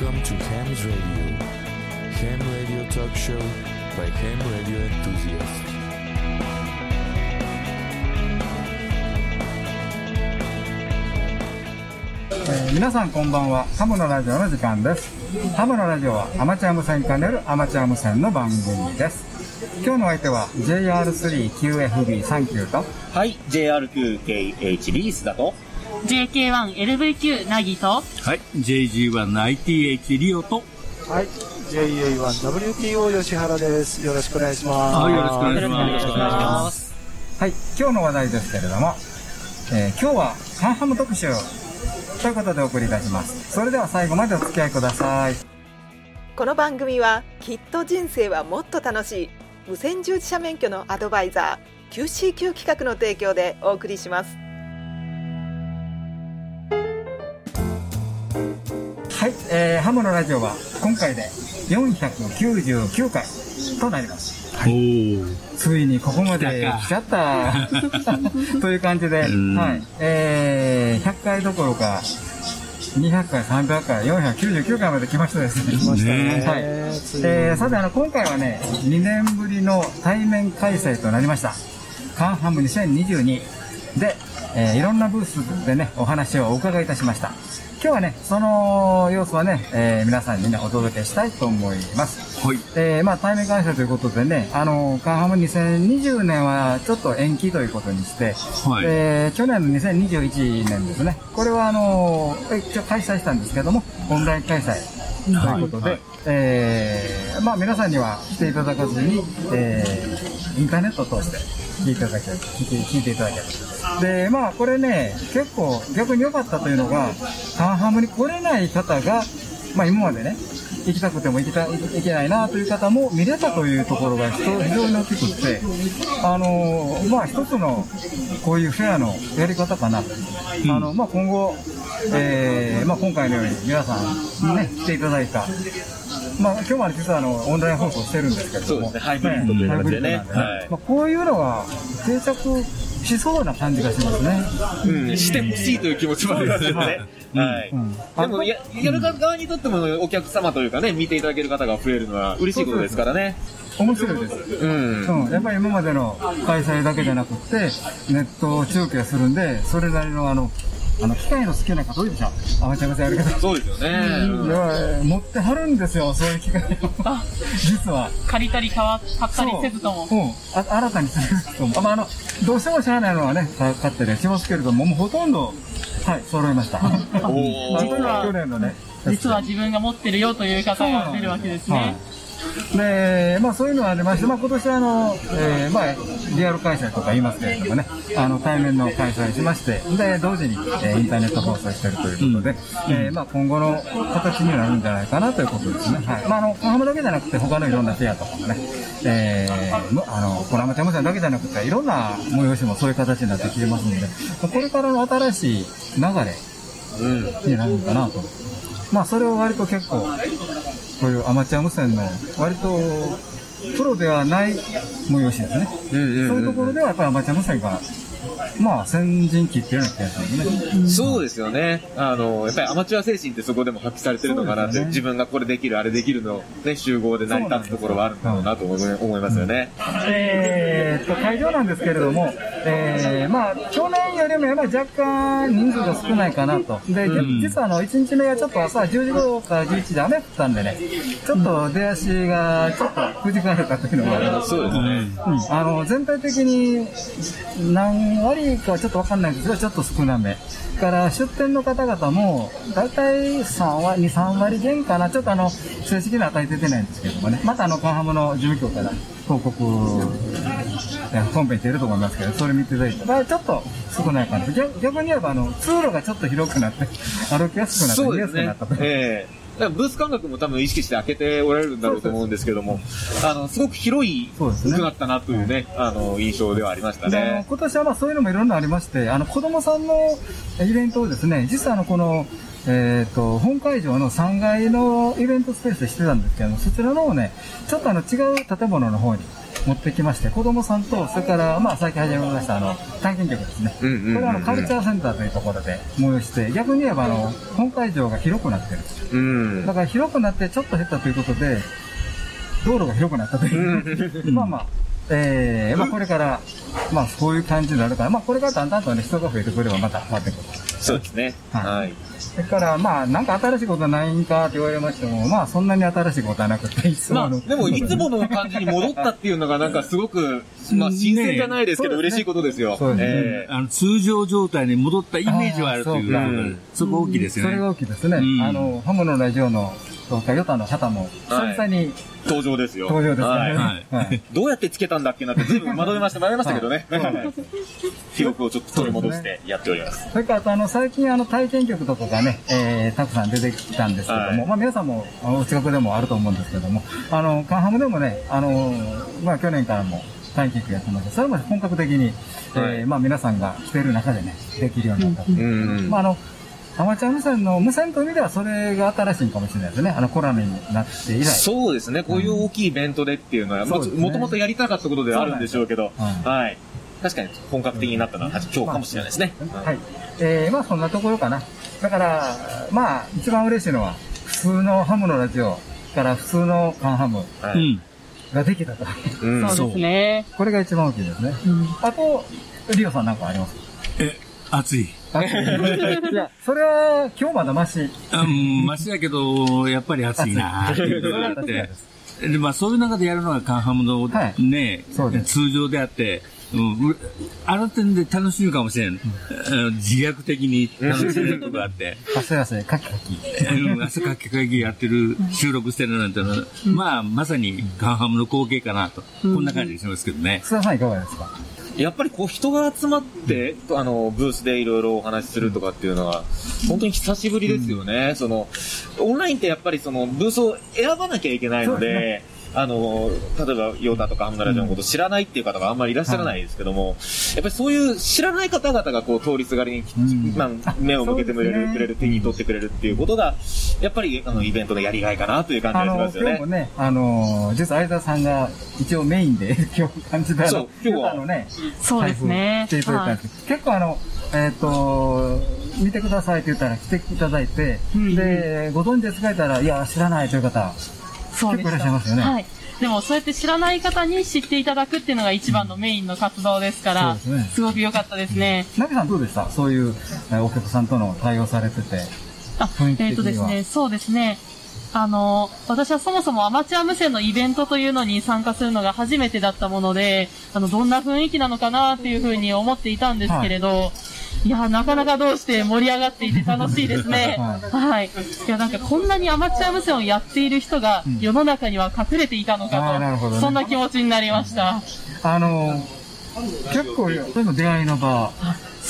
Welcome to Ham's Radio. Ham Radio Talk Show by Ham Radio Enthusiasts. えー皆さんこんばんはハムのラジオの時間ですハムのラジオはアマチュア無線化によるアマチュア無線の番組です今日のお相手は JR3QFB39 とはい、JR9KHB 須田と、JK1LVQ なぎとはい、JG1ITH リオと、はい。JA1WTO 吉原です。よろしくお願いします。はい、よろしくお願いしよろしくお願いしま。ますす。はい今日の話題ですけれども、えー今日はカンハム特集ということでお送りいたしますそれでは最後までお付き合いくださいこの番組はきっと人生はもっと楽しい無線従事者免許のアドバイザー QCQ 企画の提供でお送りしますはい、えーハムのラジオは今回で499回となります。おーついにここまで来ちゃった。という感じで、うん。はいえー、100回どころか200回、300回、499回まで来ましたですね。来ましたねはい。えーさてあの今回はね2年ぶりの対面開催となりました。カンハム2022で、えーいろんなブースでねお話をお伺いいたしました今日はねその様子はね、えー皆さんにねお届けしたいと思います。はい。えーまあ、対面開催ということでね、あの、カンハム2020年はちょっと延期ということにして、はい。えー去年の2021年ですね、これはあの、一応開催したんですけども、オンライン開催ということで、はい。えーまあ皆さんには来ていただかずに、えーインターネットを通して聞いていただける、聞いて聞いていただける。で、まあこれね、結構逆に良かったというのが、カンハムに来れない方が、まあ今までね、行きたくても行きた行けないなという方も見れたというところが非常に大きくって、あのまあ一つのこういうフェアのやり方かな。あのまあ今後、えーまあ今回のように皆さんにね、来ていただいた。まあ今日は実はあのオンライン放送してるんですけれども、そうですねハイブリッドという形でねはいまあこういうのが定着しそうな感じがしますね。うん、してほしいという気持ちもありますよね。はい。うんでもや、やる側にとってもお客様というかね、見ていただける方が増えるのは嬉しいことですからね。面白いです。うん。うん、やっぱり今までの開催だけじゃなくって、ネット中継するんで、それなりのあの、あの、機械の好きな方多いでしょアマチュア無線やる方。そうですよね。うん持ってはるんですよ、そういう機械を。実は。借りたり買わ買ったりせずともそううん。あ新たにするとも。まあ、あの、どうしてもしゃあないのはね、か買ったりはしますけれども、もうほとんど、はい、揃いました。おー 実は去年のね。実は自分が持ってるよという方が出るわけですね。で、まあそういうのがありまして、まあ今年はあの、えーまあリアル開催とか言いますけれどもね、あの対面の開催しまして、で、同時に、えーインターネット放送してるということで、えーまあ今後の形になるんじゃないかなということですね。はい。まああの、カハムだけじゃなくて他のいろんなフェアとかもね、えーむあの、このアマチュア無線だけじゃなくて、いろんな催しもそういう形になってきてますので、これからの新しい流れ、うん。になるのかなと。まあそれを割と結構、こういうアマチュア無線の割とプロではない催しですね。うんうんうんそういうところではやっぱりアマチュア無線が、まあ先陣切ってるような気がするんでね。そうですよね。あの、やっぱりアマチュア精神ってそこでも発揮されてるのかなって、ね自分がこれできる、あれできるの、ね、集合で成り立つところはあるんだろうなと思いますよね。えーっと、会場なんですけれども、えー、まあ、去年よりもやっぱり若干人数が少ないかなと。で、ん実はあの、1日目がちょっと朝10時頃から11時で雨降ったんでね、ちょっと出足がちょっとくじかれたというのがあります。そうですね。うん、あの全体的に何割かはちょっとわかんないんですが、ちょっと少なめ。から出店の方々も、だいたい3割、2、3割減かな。ちょっとあの、正式な値出てないんですけどもね。またあの、カンハムの事務局から広告、え本編出ると思いますけど、それ見ていただいて、まあちょっと少ない感じ。逆逆に言えば、あの、通路がちょっと広くなって、歩きやすくなって、見やすくなった。と。ええだからブース感覚も多分意識して開けておられるんだろうと思うんですけども、あの、すごく広いそうですねくなったなというね、あの、印象ではありましたね。今年はまあそういうのもいろんなありまして、あの子供さんのイベントをですね、実はあのこの、えっ、と、本会場の3階のイベントスペースでしてたんですけども、そちらの方ね、ちょっとあの違う建物の方に、持ってきまして、子供さんと、それから、まあ、最近始めました、あの、体験局ですね。うんうんうんうんこれはあの、カルチャーセンターというところで催して、逆に言えば、あの、本会場が広くなってる。うんだ。から広くなってちょっと減ったということで、道路が広くなったという。まあまあ、えー、まあこれから、まあそういう感じになるから、まあこれからだんだんとね、人が増えてくればまた変わってくる。そうですね。はい。はい。それから、まあなんか新しいことはないんかって言われましても、まあそんなに新しいことはなくて、いつもまあ、でも、いつもの感じに戻ったっていうのが、なんかすごく、まあ、新鮮じゃないですけど、ね。嬉しいことですよ。そうですね。ええ。あの通常状態に戻ったイメージはあるというそうか。そこ大きいですよね。それが大きいですね。うん。あの、ハムのラジオの、そうか、ヨタの方も、久々に登場ですよ。登場ですね。どうやってつけたんだっけなって、ずいぶん惑いました、迷いました。けどね。記憶をちょっと取り戻してやっております。それからあの最近あの体験局とかがね、えー、たくさん出てきたんですけども、はいまあ皆さんもお近くでもあると思うんですけども、あの、カンハムでもね、あの、まあ去年からも体験局やってます。それも本格的に、はい。えーまあ皆さんが来てる中でね、できるようになったと。うん。まああの、アマチュア無線の無線という意味ではそれが新しいかもしれないですね。あのコロナになって以来。そうですね。こういう大きいイベントでっていうのは、もともとやりたかったことではあるんでしょうけど、はい。確かに本格的になったのは今日かもしれないですね。はい。えー、まあそんなところかな。だから、まあ一番嬉しいのは、普通のハムのラジオから普通のカンハムはい。うん。ができたと。うんそうですね。これが一番大きいですね。うんあと、リオさんなんかあります？え、暑い。あいや、それは今日まだマシ。うん、マシだけど、やっぱり暑いなっていうのがあって。で、まあそういう中でやるのがカンハムのはいね、通常であって、うん、うあの点で楽しいかもしれん。あの自虐的に楽しめるとこあって。汗汗、カキカキ。うん汗かきかきやってる、収録してるなんてのは、まあ、まさにカンハムの光景かなと。こんな感じしますけどね。須田さんいかがですか？やっぱりこう人が集まって、あの、ブースでいろいろお話しするとかっていうのは、本当に久しぶりですよね。その、オンラインってやっぱりその、ブースを選ばなきゃいけないので、あの、例えば、ヨータとかハムナラジオのこと知らないっていう方があんまりいらっしゃらないですけども、やっぱりそういう知らない方々がこう通りすがりにき、うん。まあ、目を向けてくれる、ね。くれる、手に取ってくれるっていうことが、やっぱりあの、イベントのやりがいかなという感じがしますよね。今日もね、あの、実は相田さんが一応メインで 今日感じたそう今日は。あのね、そうですね。来ていただいたんです。けど、結構あの、えっ、と、見てくださいって言ったら来ていただいて、うん。で、ご存知ですか？言ったら、いや、知らないという方、そうで結構いらっしゃいますよねはい。でも、そうやって知らない方に知っていただくっていうのが一番のメインの活動ですから、そうですねすごく良かったですね。ナビさんどうでした？そういうえーお客さんとの対応されてて。あえっ、とですね、そうですね。あの、私はそもそもアマチュア無線のイベントというのに参加するのが初めてだったもので、あの、どんな雰囲気なのかなっていうふうに思っていたんですけれど、い、や、なかなかどうして盛り上がっていて楽しいですね。ははい。いや、なんかこんなにアマチュア無線をやっている人がん世の中には隠れていたのかと、どねそんな気持ちになりました。あの、結構、それも出会いの場。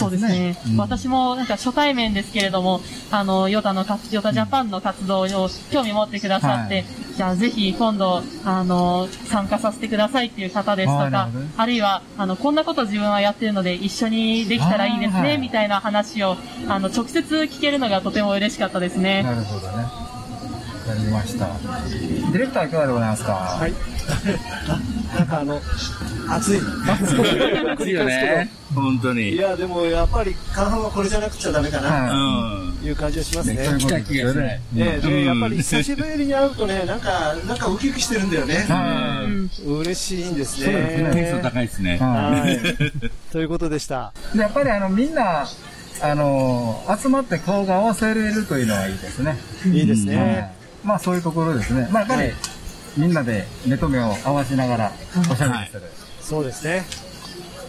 そうですね。うん私もなんか初対面ですけれども、あの、ヨタの活、ヨタジャパンの活動を興味持ってくださって、はいじゃあぜひ今度、あの、参加させてくださいっていう方ですとかあるいは、あの、こんなこと自分はやってるので一緒にできたらいいですね、みたいな話を、あの、直接聞けるのがとても嬉しかったですね。なるほどね。わかりました。ディレクターいかがでございますか？はい。なんかあの、暑い。暑いよね。本当いに。や、でもやっぱり、カンハムはこれじゃなくちゃダメかな、うはん。という感じがしますい。ね。来た気がよねしない。ええで、やっぱりうん久しぶりに会うとね、なんか、なんかウキウキしてるんだよね。は嬉しいんですね。そうですねテンション高いですね。ははい。ということでした。やっぱりあの、みんな、あの、集まって顔が合わせれるというのはいいですね。いいですはね。いまあそういうところですね。まあやっぱり、はいみんなで目と目を合わせながらおしゃべりする。そうですね。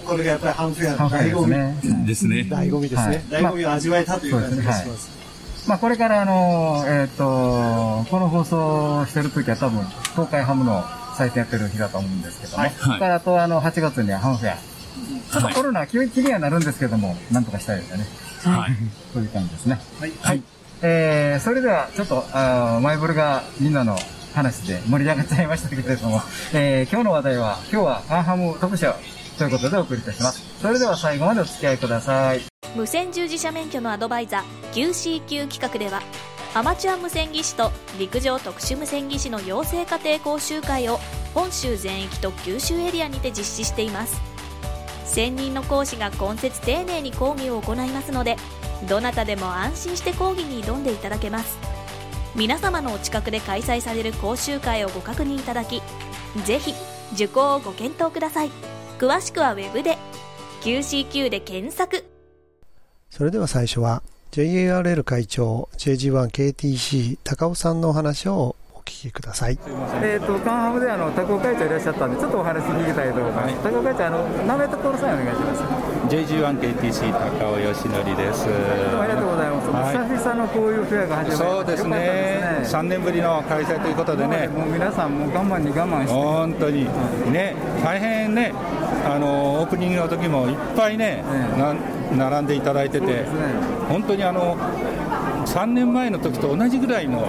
これがやっぱりハンフェアの醍醐味。ね。ですね。醍醐味ですね。はい醍醐味を味わえたという感じがします。まあこれからあの、えっ、と、この放送してる時は多分、東海ハムのサイトやってる日だと思うんですけども、はいあとあの、8月にはハムフェア。ちょっとコロナは気気にはなるんですけども、なんとかしたいですよね。はい。そういう感じですね。はい。はい。えー、それでは、ちょっと、あーマイブルがみんなの話で盛り上がっちゃいましたけれども、えー、今日の話題は、今日はアンハム特集ということでお送りいたします。それでは最後までお付き合いください。無線従事者免許のアドバイザー QCQ 企画ではアマチュア無線技師と陸上特殊無線技師の養成家庭講習会を本州全域と九州エリアにて実施しています専任の講師が今節丁寧に講義を行いますのでどなたでも安心して講義に挑んでいただけます皆様のお近くで開催される講習会をご確認いただきぜひ受講をご検討ください。詳しくはウェブで QCQ で検索。それでは最初は JARL 会長 JG1KTC 高尾さんのお話を聞きください。えっ、と、カンハムであの、高尾会長いらっしゃったんで、ちょっとお話聞きたいと思います。高尾会長、あの、名前とコールサインお願いします。JG1KTC 高尾義則です。ありがとうございます。はい久々のこういうフェアが始まりそうですねすね3年ぶりの開催ということでね、もう皆さんもう我慢に我慢して。本当にね、大変ね、あのオープニングの時もいっぱいね、な並んでいただいてて、本当にあの3年前の時と同じぐらいの、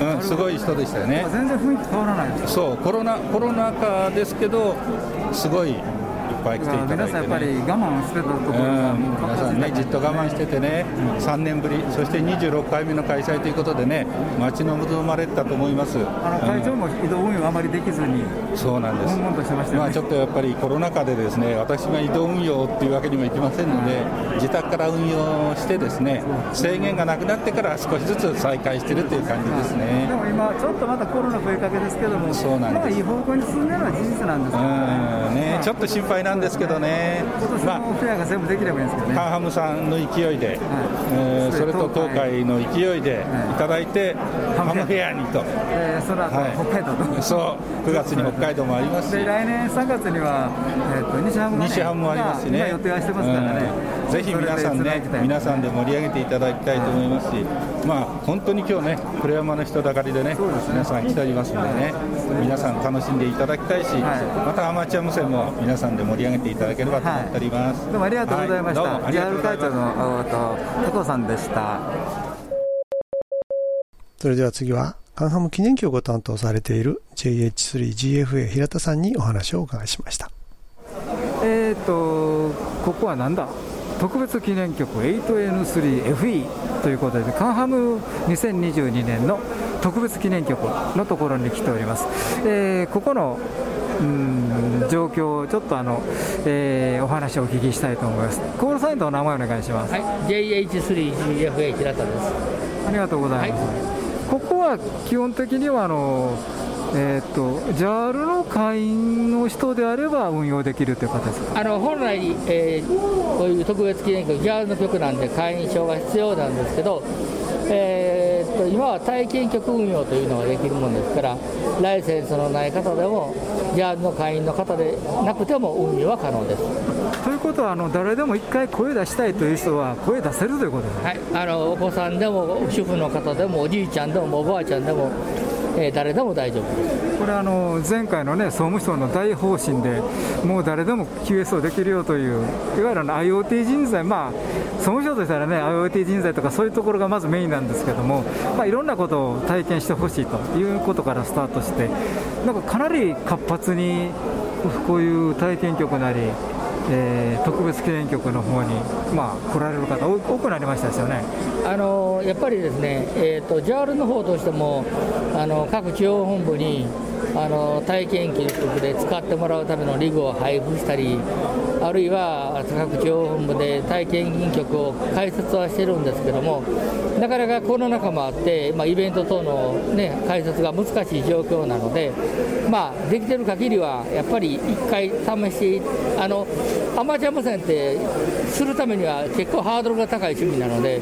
うん、すごい人でしたよね。全然雰囲気変わらない。そうコロナコロナ禍ですけど、すごいぱい来ていただいて、ね、皆さんやっぱり我慢してたところが、うん、皆さんね、じっと我慢しててね、3年ぶり、そして26回目の開催ということでね、待ち望まれたと思います。あの会長も移動運用あまりできずに、そうなんです。まあちょっとやっぱりコロナ禍でですね、私が移動運用っていうわけにもいきませんので、自宅から運用してですね、制限がなくなってから少しずつ再開してるっていう感じですね。で。も今、ちょっとまたコロナ増えかけですけども、そうなんです。まあいい方向に進んでるのは事実なんですけどうん。ね、ちょっと心配なんですけどね、今年のフェアが全部できればいいんですけどね。カンハムさんの勢いで、えーそれと東海の勢いでい。ただいて、ハムフェアに。と、えーその後、はい。北海道と。そう、9月に北海道もありますし。で、来年3月には、えー、と西ハムが、ね、西ハムもありますしね、今予定はしてますからね、うんぜひ皆さんね、皆さんで盛り上げていただきたいと思いますし、まあ本当に今日ね、黒山の人だかりでね、皆さん来ておりますのでね、皆さん楽しんでいただきたいし、またアマチュア無線も皆さんで盛り上げていただければと思っております。どうもありがとうございました。はどうもありがとうございます会長のおと高尾さんでした。それでは次は、カンハム記念機をご担当されている JH3GFA 平田さんにお話をお伺いしました。えーと、ここはなんだ？特別記念曲 8N3FE ということで、カンハム2022年の特別記念曲のところに来ております。えーここのうん状況をちょっとあの、えーお話をお聞きしたいと思います。コールサインとお名前お願いします。はい、JH3GFA 平田です。ありがとうございます。ここは基本的にはあの、えー、と JAL の会員の人であれば運用できるという形ですか？あの本来、えーこういう特別記念曲、ギャルの曲なんで会員証が必要なんですけど、えーっと今は体験曲運用というのができるものですから、ライセンスのない方でも、ギャルの会員の方でなくても運用は可能です。ということはあの誰でも一回声出したいという人は声出せるということですね。はい、あのお子さんでも主婦の方でもおじいちゃんでもおばあちゃんでも、えー誰でも大丈夫。これあの前回のね総務省の大方針でもう誰でも QS をできるよといういわゆるの IoT 人材まあ総務省としたらね IoT 人材とかそういうところがまずメインなんですけどもまあいろんなことを体験してほしいということからスタートしてなんかかなり活発にこういう体験局なりえー特別記念局の方に、まあ、来られる方多くなりましたですよね。あのやっぱりですね、えー、と JAL の方としてもあの各地方本部にあの体験記録で使ってもらうためのリグを配布したり、あるいは各地方本部で体験局を開設はしてるんですけども、なかなかコロナ禍もあって、まあ、イベント等の、ね、開設が難しい状況なので、まあ、できてる限りはやっぱり1回試してあのアマチュア無線ってするためには結構ハードルが高い趣味なので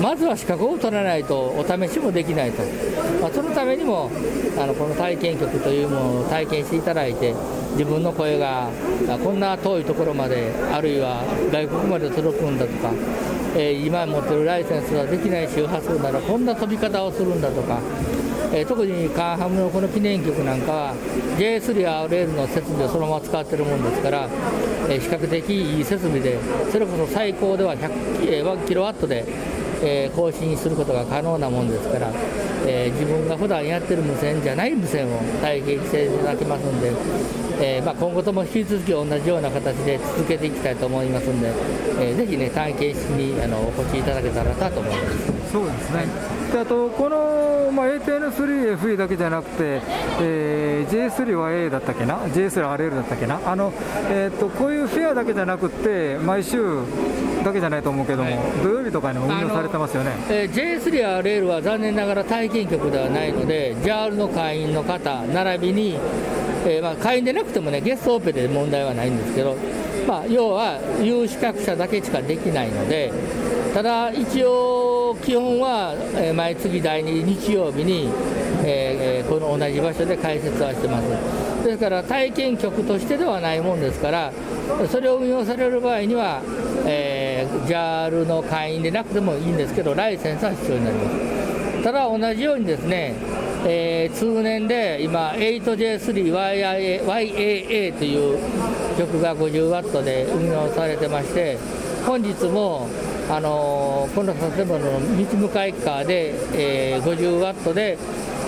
まずは資格を取らないとお試しもできないと、まあ、そのためにもあのこの体験局というものを体験していただいて自分の声がこんな遠いところまであるいは外国まで届くんだとか、えー今持ってるライセンスができない周波数ならこんな飛び方をするんだとか特にカンハムのこの記念局なんかは J3RL の設備をそのまま使ってるもんですから、比較的いい設備でそれこそ最高では100、えーキロワットで、えー更新することが可能なもんですから、えー自分が普段やってる無線じゃない無線を体験していただきますんで、えーまあ、今後とも引き続き同じような形で続けていきたいと思いますんで、えーぜひね体験しにあのお越しいただけたらなと思います。そうですね。であと、この、まあ、ATN3FE だけじゃなくて、えー、J3 は A だったっけな、J3RL だったっけな、あのえーと、こういうフェアだけじゃなくて、毎週だけじゃないと思うけども、はい、土曜日とかにも運用されてますよね、えー、J3RL は残念ながら体験局ではないので、JAL の会員の方、並びに、えー、まあ、会員でなくてもね、ゲストオペで問題はないんですけど、まあ、要は有資格者だけしかできないので、ただ一応、基本は、え、毎月第2日曜日に、え、この同じ場所で解説はしてます。ですから体験局としてではないもんですから、それを運用される場合には、えー、JAL の会員でなくてもいいんですけど、ライセンスは必要になります。ただ同じようにですね、えー、通年で今 8J3YAA という曲が 50W で運用されてまして本日もあのー、この建物の道向かい側で、えー、50W で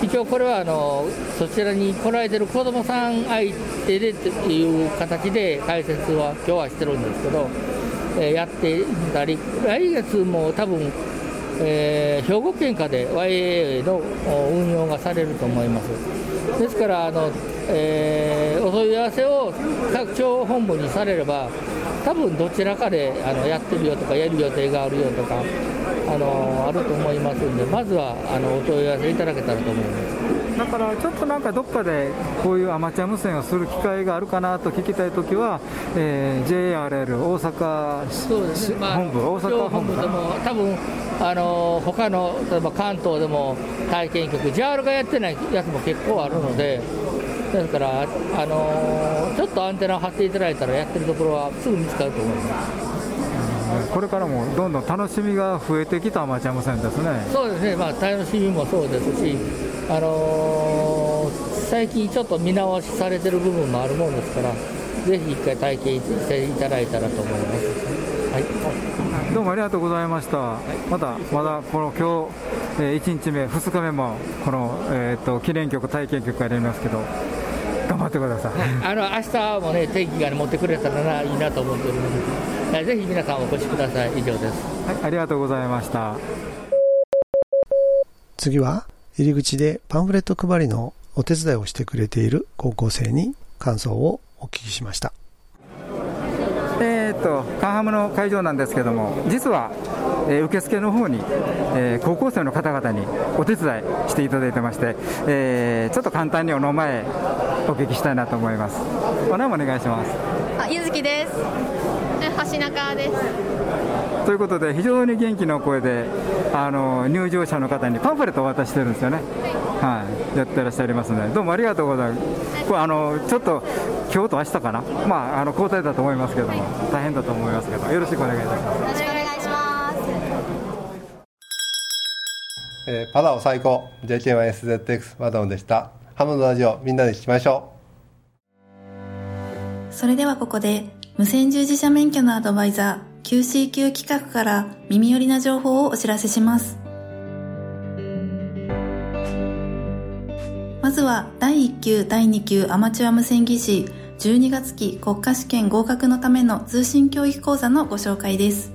一応これはあのそちらに来られてる子どもさん相手でという形で解説は今日はしてるんですけど、えー、やっていたり来月も多分えー、兵庫県下で YAA の運用がされると思います。ですからあの、えー、お問い合わせを各庁本部にされれば、多分どちらかであのやってるよとか、やる予定があるよとか、あのあると思いますんで、まずはあのお問い合わせいただけたらと思います。だからちょっとなんかどっかでこういうアマチュア無線をする機会があるかなと聞きたいときは、えー、JRL 大阪そうです、ねまあ、本部、大阪本部でも多分あの他の例えば関東でも体験局 JR がやってないやつも結構あるので。ですから、あのちょっとアンテナを張っていただいたらやってるところはすぐ見つかると思います。これからもどんどん楽しみが増えてきたアマチュア無線ですね。そうですね、まあ、楽しみもそうですし、あのー、最近ちょっと見直しされてる部分もあるもんですから、ぜひ一回体験していただいたらと思います。はい、どうもありがとうございました。はい、また、まだこの今日、えー、1日目、2日目も、この、えー、っと、記念曲、体験曲やりますけど、頑張ってください。あの明日もね、天気が、ね、持ってくれたらいいなと思っております。ぜひ皆さんお越しください以上です、はい、ありがとうございました次は入り口でパンフレット配りのお手伝いをしてくれている高校生に感想をお聞きしましたえー、っとカンハムの会場なんですけども実は、えー、受付の方に、えー、高校生の方々にお手伝いしていただいてまして、えー、ちょっと簡単にお名前お聞きしたいなと思います。お名前お願いします。あゆずきです。橋中です。ということで非常に元気の声であの入場者の方にパンフレットを渡してるんですよね。はい、はい、やってらっしゃいますのでどうもありがとうございます、これあのちょっと今日と明日かな？まああの交代だと思いますけども、はい、大変だと思いますけどよろしくお願いいたします。よろしくお願いします。えー、パラオ最高 JK1SZX マダムでした。ハムのラジオみんなで聞きましょう。それではここで無線従事者免許のアドバイザー QCQ 企画から耳寄りな情報をお知らせします。まずは第1級第2級アマチュア無線技師12月期国家試験合格のための通信教育講座のご紹介です。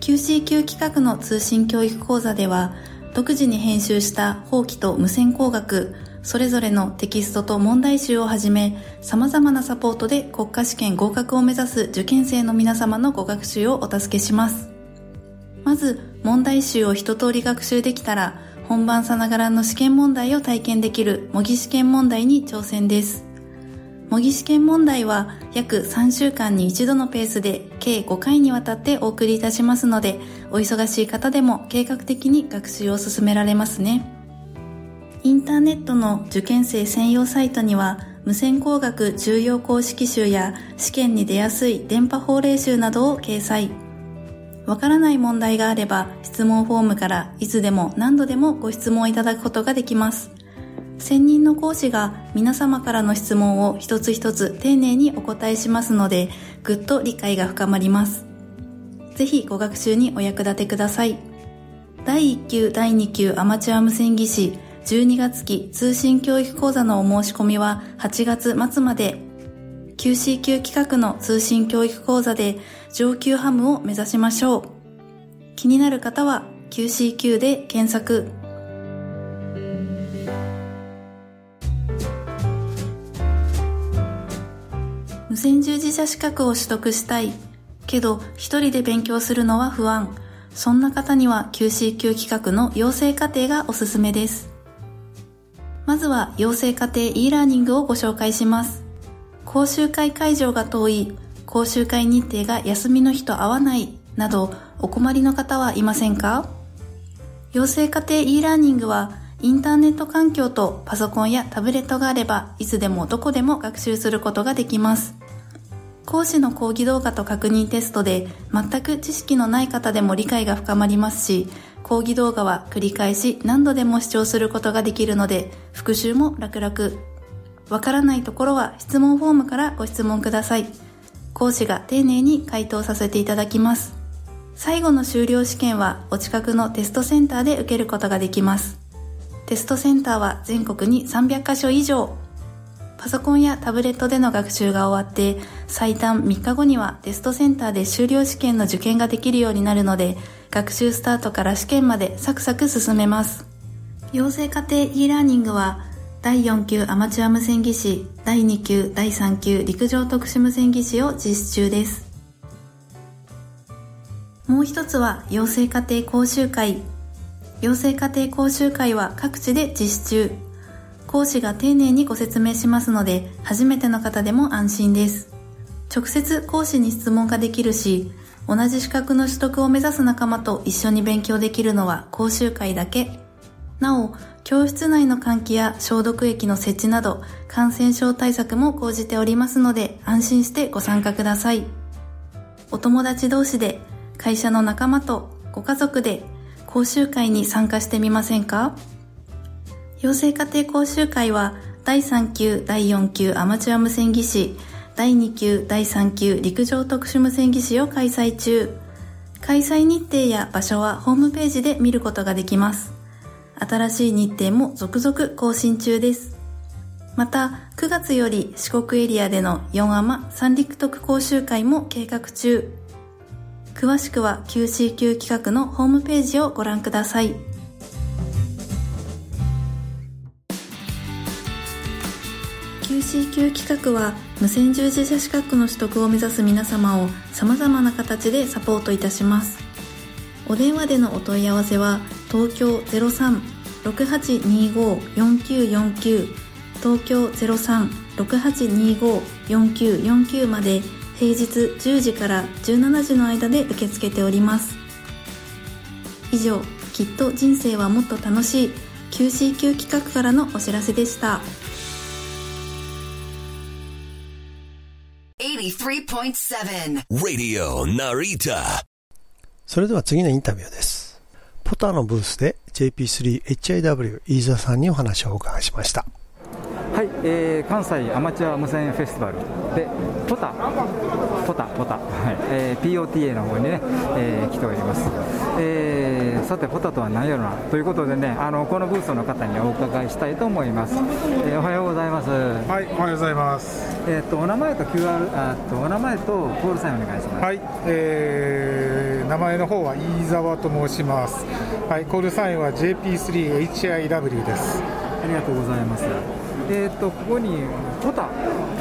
QCQ 企画の通信教育講座では独自に編集した法規と無線工学それぞれのテキストと問題集をはじめ、様々なサポートで国家試験合格を目指す受験生の皆様のご学習をお助けします。まず、問題集を一通り学習できたら、本番さながらの試験問題を体験できる模擬試験問題に挑戦です。模擬試験問題は約3週間に一度のペースで計5回にわたってお送りいたしますので、お忙しい方でも計画的に学習を進められますね。インターネットの受験生専用サイトには無線工学重要公式集や試験に出やすい電波法令集などを掲載。わからない問題があれば質問フォームからいつでも何度でもご質問いただくことができます。専任の講師が皆様からの質問を一つ一つ丁寧にお答えしますので、ぐっと理解が深まります。ぜひご学習にお役立てください。第1級第2級アマチュア無線技師12月期通信教育講座のお申し込みは8月末まで QC 級企画の通信教育講座で上級ハムを目指しましょう。気になる方は QCQ で検索。無線従事者資格を取得したい。けど、一人で勉強するのは不安。そんな方には QCQ 企画の養成課程がおすすめです。まずは養成課程 e ラーニングをご紹介します。講習会会場が遠い、講習会日程が休みの日と合わない、などお困りの方はいませんか？養成課程 e ラーニングはインターネット環境とパソコンやタブレットがあればいつでもどこでも学習することができます。講師の講義動画と確認テストで全く知識のない方でも理解が深まりますし、講義動画は繰り返し何度でも視聴することができるので復習も楽々。わからないところは質問フォームからご質問ください。講師が丁寧に回答させていただきます。最後の修了試験はお近くのテストセンターで受けることができます。テストセンターは全国に300カ所以上。パソコンやタブレットでの学習が終わって最短3日後にはテストセンターで修了試験の受験ができるようになるので学習スタートから試験までサクサク進めます。養成課程 e ラーニングは第4級アマチュア無線技師、第2級、第3級陸上特殊無線技師を実施中です。もう一つは養成課程講習会。養成課程講習会は各地で実施中。講師が丁寧にご説明しますので、初めての方でも安心です。直接講師に質問ができるし、同じ資格の取得を目指す仲間と一緒に勉強できるのは講習会だけ。なお、教室内の換気や消毒液の設置など感染症対策も講じておりますので安心してご参加ください。お友達同士で、会社の仲間とご家族で講習会に参加してみませんか？養成家庭講習会は第3級、第4級アマチュア無線技師、第2級、第3級陸上特殊無線技師を開催中。開催日程や場所はホームページで見ることができます。新しい日程も続々更新中です。また、9月より四国エリアでの4アマ三陸特講習会も計画中。詳しくは QCQ 企画のホームページをご覧ください。QCQ 企画は無線従事者資格の取得を目指す皆様を様々な形でサポートいたします。お電話でのお問い合わせは東京03-6825-4949東京03-6825-4949まで平日10時から17時の間で受け付けております。以上、きっと人生はもっと楽しい QCQ 企画からのお知らせでした。83.7 Radio Narita. それでは次のインタビューです。ポタのブースで JP3HIW 飯沢さんにお話をお伺いしました。はい、えー関西アマチュア無線フェスティバルでポタポタポタ、はいえー POTA の方にね、えー来ております、えーさてポタとは何やろな？ということでねあのこのブースの方にお伺いしたいと思います、えーおはようございますはいおはようございますえっ、とお名前と QR あとお名前とコールサインお願いしますはい、えー名前の方は飯沢と申します。はい、コールサインは JP3HIW です。ありがとうございます。えっ、とここにポタ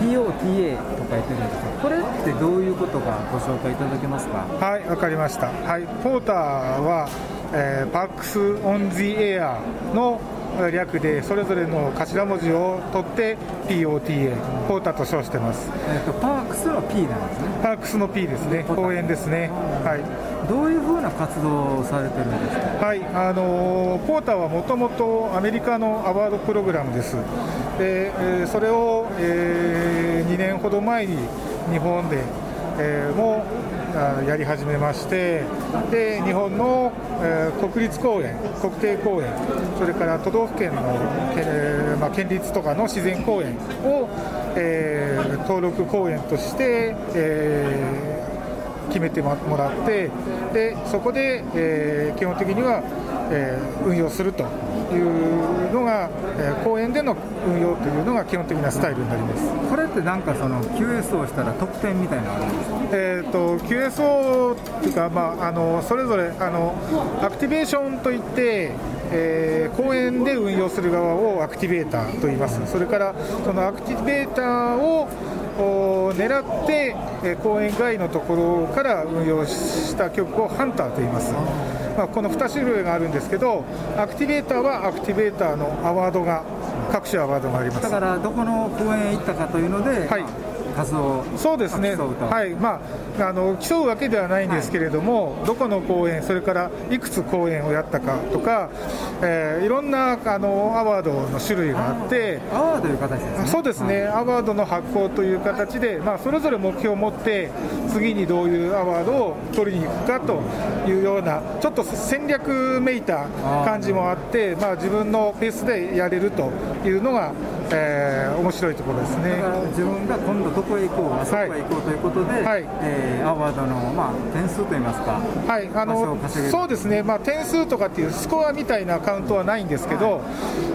POTA と書いてるんですが、これってどういうことかご紹介いただけますか？はい、わかりました。はい、ポーターは、えー、パックス・オン・ジ・エアのえー略でそれぞれの頭文字を取って POTA ポーターと称してます。えっ、とパークスの P なんですね。パークスの P ですね。公園ですね。はい。どういうふうな活動をされてるんですか？はい、あのーポーターはもともとアメリカのアワードプログラムです。で、えーそれを、え2年ほど前に日本で、えーもあやり始めまして、で日本の、え国立公園、国定公園、それから都道府県の、県立とかの自然公園を、え登録公園として、え決めてもらってでそこで、え基本的には、え運用すると。いうのが、えー公園での運用というのが基本的なスタイルになります。これってなんかその QS をしたら特典みたいなのあるんですか？えー、と QSO っていうか、まあ、あのそれぞれあのアクティベーションといって、えー公園で運用する側をアクティベーターと言います、それからそのアクティベーターをお狙って、えー公園外のところから運用した曲をハンターと言います。まあ、この2種類があるんですけど、アクティベーターはアクティベーターのアワードが、各種アワードがあります。だからどこの公園へ行ったかというので、はい活動そうですね、はい。まあ、あの競うわけではないんですけれども、どこの公演、それからいくつ公演をやったかとか、えーいろんなあのアワードの種類があって、アワードという形ですね。そうですね、アワードの発行という形で、まあ、それぞれ目標を持って、次にどういうアワードを取りに行くかというような、ちょっと戦略めいた感じもあって、まあ、自分のペースでやれるというのが、えー面白いところですね。だから自分が今度どこへ行こう、あそこへ行こうということで、えーアワードの、まあ、点数といいますか、はい、あのそうですね、まあ、点数とかっていうスコアみたいなカウントはないんですけど、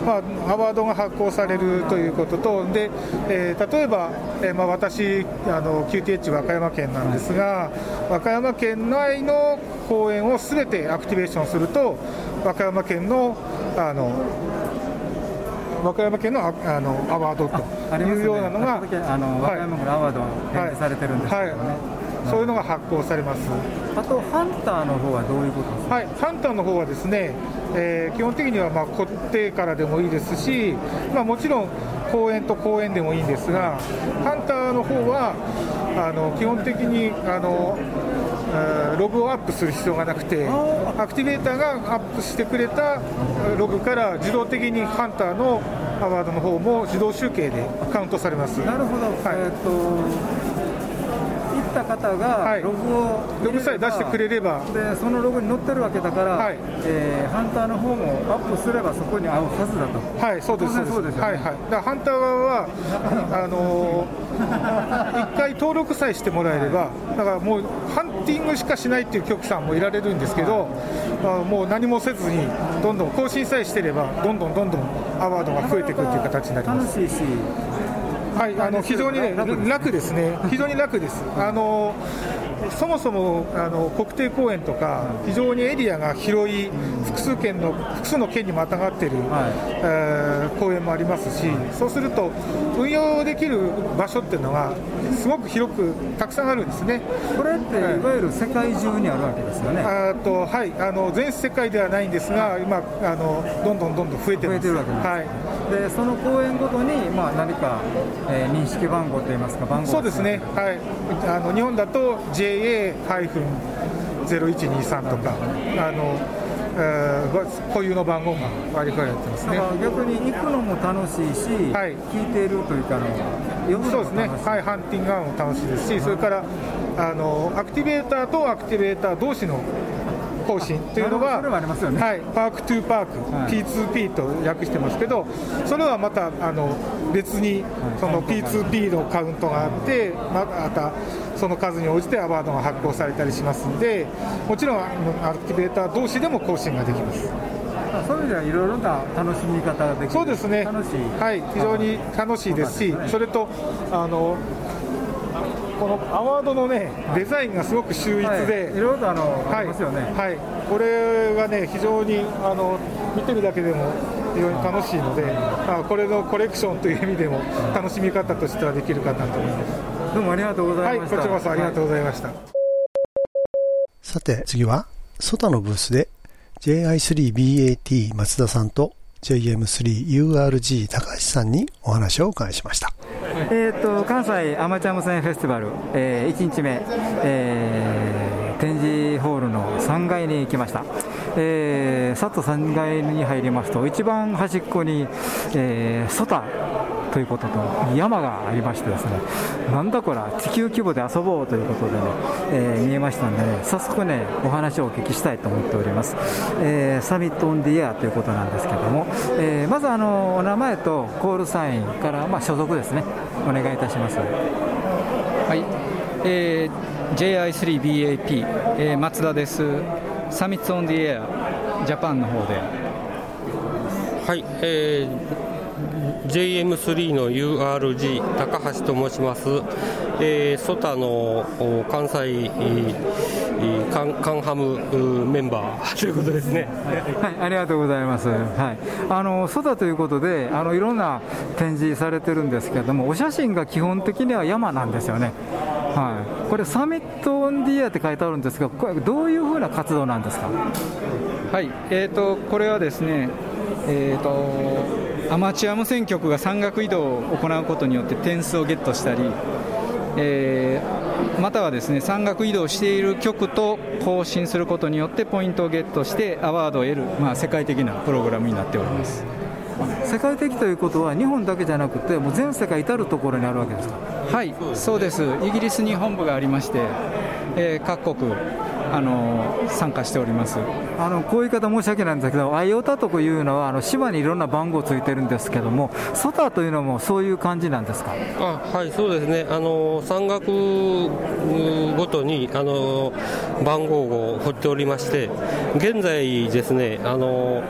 まあ、アワードが発行されるということと、でえー例えば、えーまあ、私あの、QTH 和歌山県なんですが、和歌山県内の公園をすべてアクティベーションすると、和歌山県のあの和歌山県のああのアワードというようなのが、あの和歌山村アワード展示されてるんですけどね、そういうのが発行されます。あとハンターの方はどういうことですか、はい、ハンターの方はですね、えー基本的にはまあ固定からでもいいですし、まあ、もちろん公園と公園でもいいんですが、ハンターの方はあの基本的にあの、えーログをアップする必要がなくて、アクティベーターがアップしてくれたえーログから自動的にハンターのアワードの方も自動集計でカウントされます。なるほど、えっ、と、行った方がログを、ログさえ出してくれれば、でそのログに載ってるわけだから、えーハンターの方もアップすればそこに合うはずだと。はい、そうです、そうです。はい、はい。だハンター側は、あのー 一回登録さえしてもらえれば、だからもう、ハンティングしかしないっていう局さんもいられるんですけど、あもう何もせずに、どんどん更新さえしてれば、どんどんどんどんアワードが増えていくっていう形になります。楽しいし、はい、あの非常にね、楽ですね、非常に楽です。あのそもそもあの国定公園とか、非常にエリアが広い、複数県の複数の県にまたがってい。る、えー公園もありますし、そうすると、運用できる場所っていうのが、すごく広くたくさんあるんですね。これってい。わゆる世界中にあるわけですよね。あとはい、あの全世界ではないんですが、今あの、どんどんどんどん増えてます。増えてるわけです。はい。でその公園ごとに、まあ、何か、えー認識番号といいますか、番号そうですね、はい、あの日本だと JA-0123 とか、あのえー固有の番号が割り振られてますね。逆に行くのも楽しいし、聞いているというかあの、読むのそうですね。はい、ハンティングアワーも楽しいですし、それからあのアクティベーターとアクティベーター同士の更新というのが、はい、パークトゥーパーク、P2P と訳してますけど、それはまたあの別にその P2P のカウントがあって、ままたその数に応じてアワードが発行されたりしますんで、もちろんアクティベーター同士でも更新ができます。そういう意味ではいろいろな楽しみ方ができる。そうですね。楽しい。はい、非常に楽しいですし、それとあのこのアワードのねデザインがすごく秀逸で、いろいろとあのはい、ありますよねはい、これがね非常にあの見てるだけでも非常に楽しいので、あこれのコレクションという意味でも楽しみ方としてはできるかなと思います。どうもありがとうございました。はい、こちらこそありがとうございました。さて次は、ソタのブースで JI3BAT 松田さんと JM3URG 高橋さんにお話をお伺いしました。えー、と関西アマチュア無線フェスティバル、え1日目、えー展示ホールの3階に来ました、えー、さっと3階に入りますと一番端っこに、えー、ソタということと山がありましてですねなんだこれ地球規模で遊ぼうということでね、えー見えましたんでね早速ねお話をお聞きしたいと思っております、えーサミットオンディエアということなんですけども、えーまずあのお名前とコールサインから、まあ、所属ですね。お願いいたします。はい、えー JI3BAP、えー松田です。サミッツオンディエアジャパンの方で、はい、えー、JM3 の URG 高橋と申します、えー、ソタのお関西えーカンカンハムうメンバー ということですね。はい、ありがとうございます。はい、あのソダということで、あのいろんな展示されてるんですけれども、お写真が基本的には山なんですよね。はい、これサミットオンディアって書いてあるんですが、これどういうふうな活動なんですか？はい、えー、とこれはですね、えー、とアマチュア無線局が山岳移動を行うことによって点数をゲットしたり、えーまたはですね山岳移動している局と交信することによってポイントをゲットしてアワードを得る、まあ、世界的なプログラムになっております。世界的ということは、日本だけじゃなくて、もう全世界至る所にあるわけですか？はい、そうです、イギリスに本部がありまして、えー各国あの参加しております。あのこういう言い方申し訳ないんですけど、アイオタというのはあの島にいろんな番号ついてるんですけども、ソタというのもそういう感じなんですか？あはい、そうですね、あの山岳うごとにあの番号を振っておりまして、現在ですね、あの